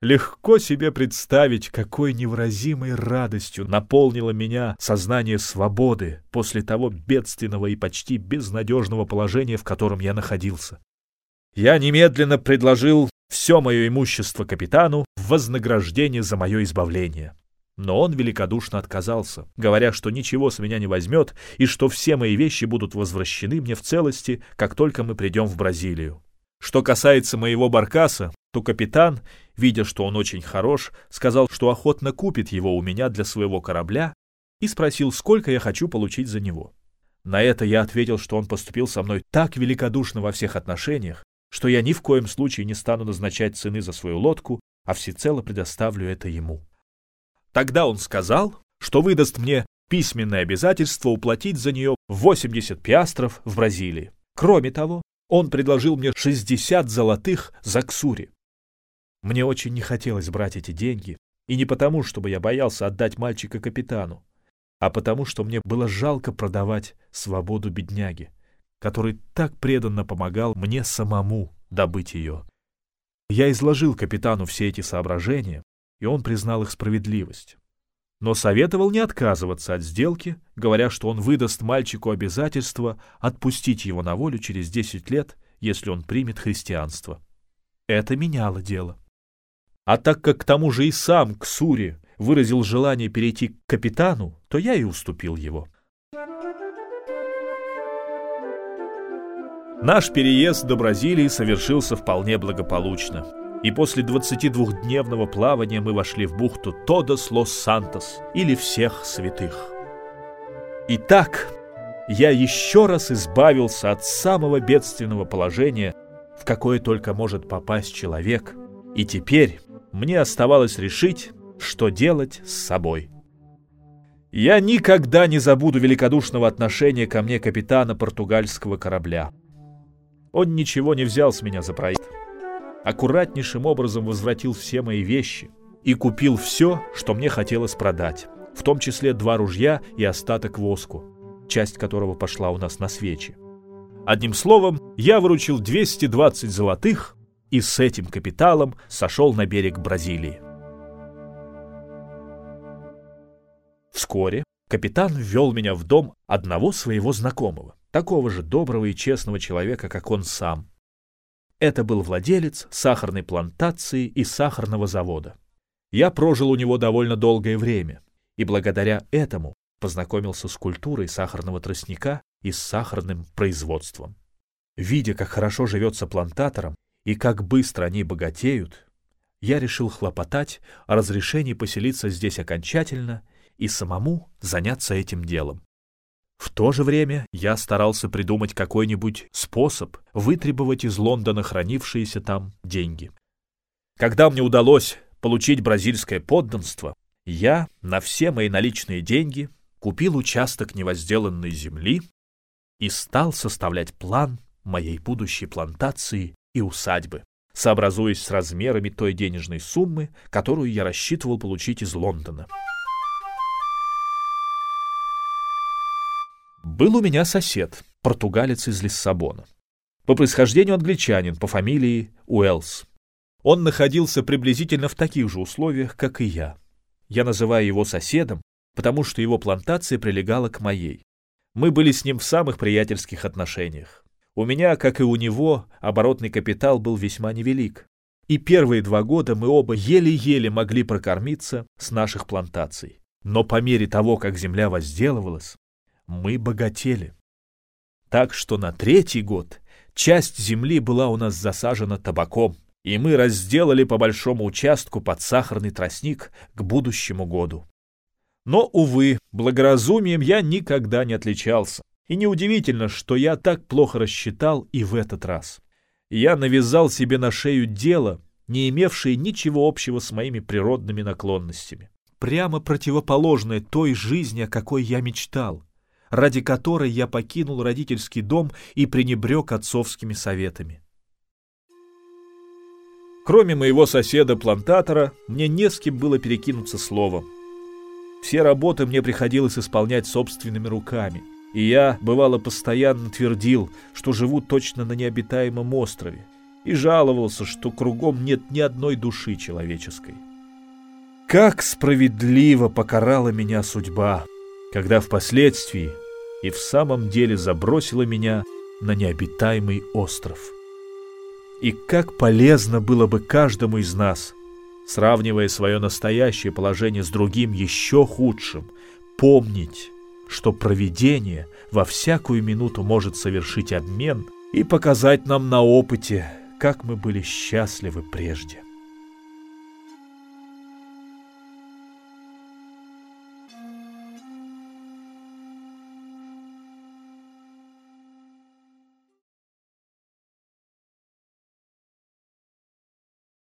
Легко себе представить, какой невыразимой радостью наполнило меня сознание свободы после того бедственного и почти безнадежного положения, в котором я находился. Я немедленно предложил все мое имущество капитану в вознаграждение за мое избавление. Но он великодушно отказался, говоря, что ничего с меня не возьмет и что все мои вещи будут возвращены мне в целости, как только мы придем в Бразилию. Что касается моего баркаса, то капитан, видя, что он очень хорош, сказал, что охотно купит его у меня для своего корабля и спросил, сколько я хочу получить за него. На это я ответил, что он поступил со мной так великодушно во всех отношениях, что я ни в коем случае не стану назначать цены за свою лодку, а всецело предоставлю это ему. Тогда он сказал, что выдаст мне письменное обязательство уплатить за нее 80 пиастров в Бразилии. Кроме того, он предложил мне 60 золотых за ксури. Мне очень не хотелось брать эти деньги, и не потому, чтобы я боялся отдать мальчика капитану, а потому, что мне было жалко продавать свободу бедняги, который так преданно помогал мне самому добыть ее. Я изложил капитану все эти соображения, и он признал их справедливость но советовал не отказываться от сделки, говоря, что он выдаст мальчику обязательство отпустить его на волю через 10 лет, если он примет христианство. Это меняло дело. А так как к тому же и сам Ксури выразил желание перейти к капитану, то я и уступил его. Наш переезд до Бразилии совершился вполне благополучно и после 22-дневного плавания мы вошли в бухту Тодос Лос-Сантос или Всех Святых. Итак, я еще раз избавился от самого бедственного положения, в какое только может попасть человек, и теперь мне оставалось решить, что делать с собой. Я никогда не забуду великодушного отношения ко мне капитана португальского корабля. Он ничего не взял с меня за проезд аккуратнейшим образом возвратил все мои вещи и купил все, что мне хотелось продать, в том числе два ружья и остаток воску, часть которого пошла у нас на свечи. Одним словом, я выручил 220 золотых и с этим капиталом сошел на берег Бразилии. Вскоре капитан ввел меня в дом одного своего знакомого, такого же доброго и честного человека, как он сам, это был владелец сахарной плантации и сахарного завода. Я прожил у него довольно долгое время, и благодаря этому познакомился с культурой сахарного тростника и с сахарным производством. Видя, как хорошо живется плантаторам и как быстро они богатеют, я решил хлопотать о разрешении поселиться здесь окончательно и самому заняться этим делом. В то же время я старался придумать какой-нибудь способ вытребовать из Лондона хранившиеся там деньги. Когда мне удалось получить бразильское подданство, я на все мои наличные деньги купил участок невозделанной земли и стал составлять план моей будущей плантации и усадьбы, сообразуясь с размерами той денежной суммы, которую я рассчитывал получить из Лондона. Был у меня сосед, португалец из Лиссабона. По происхождению англичанин, по фамилии Уэллс. Он находился приблизительно в таких же условиях, как и я. Я называю его соседом, потому что его плантация прилегала к моей. Мы были с ним в самых приятельских отношениях. У меня, как и у него, оборотный капитал был весьма невелик. И первые два года мы оба еле-еле могли прокормиться с наших плантаций. Но по мере того, как земля возделывалась, мы богатели. Так что на третий год часть земли была у нас засажена табаком, и мы разделали по большому участку под сахарный тростник к будущему году. Но, увы, благоразумием я никогда не отличался. И неудивительно, что я так плохо рассчитал и в этот раз. Я навязал себе на шею дело, не имевшее ничего общего с моими природными наклонностями. Прямо противоположное той жизни, о какой я мечтал ради которой я покинул родительский дом и пренебрег отцовскими советами. Кроме моего соседа-плантатора, мне не с кем было перекинуться словом. Все работы мне приходилось исполнять собственными руками, и я, бывало, постоянно твердил, что живу точно на необитаемом острове, и жаловался, что кругом нет ни одной души человеческой. Как справедливо покарала меня судьба, когда впоследствии и в самом деле забросила меня на необитаемый остров. И как полезно было бы каждому из нас, сравнивая свое настоящее положение с другим еще худшим, помнить, что провидение во всякую минуту может совершить обмен и показать нам на опыте, как мы были счастливы прежде.